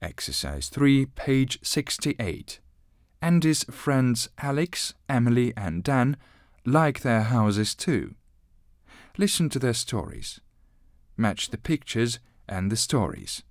Exercise 3, page 68. Andy's friends Alex, Emily, and Dan like their houses too. Listen to their stories. Match the pictures and the stories.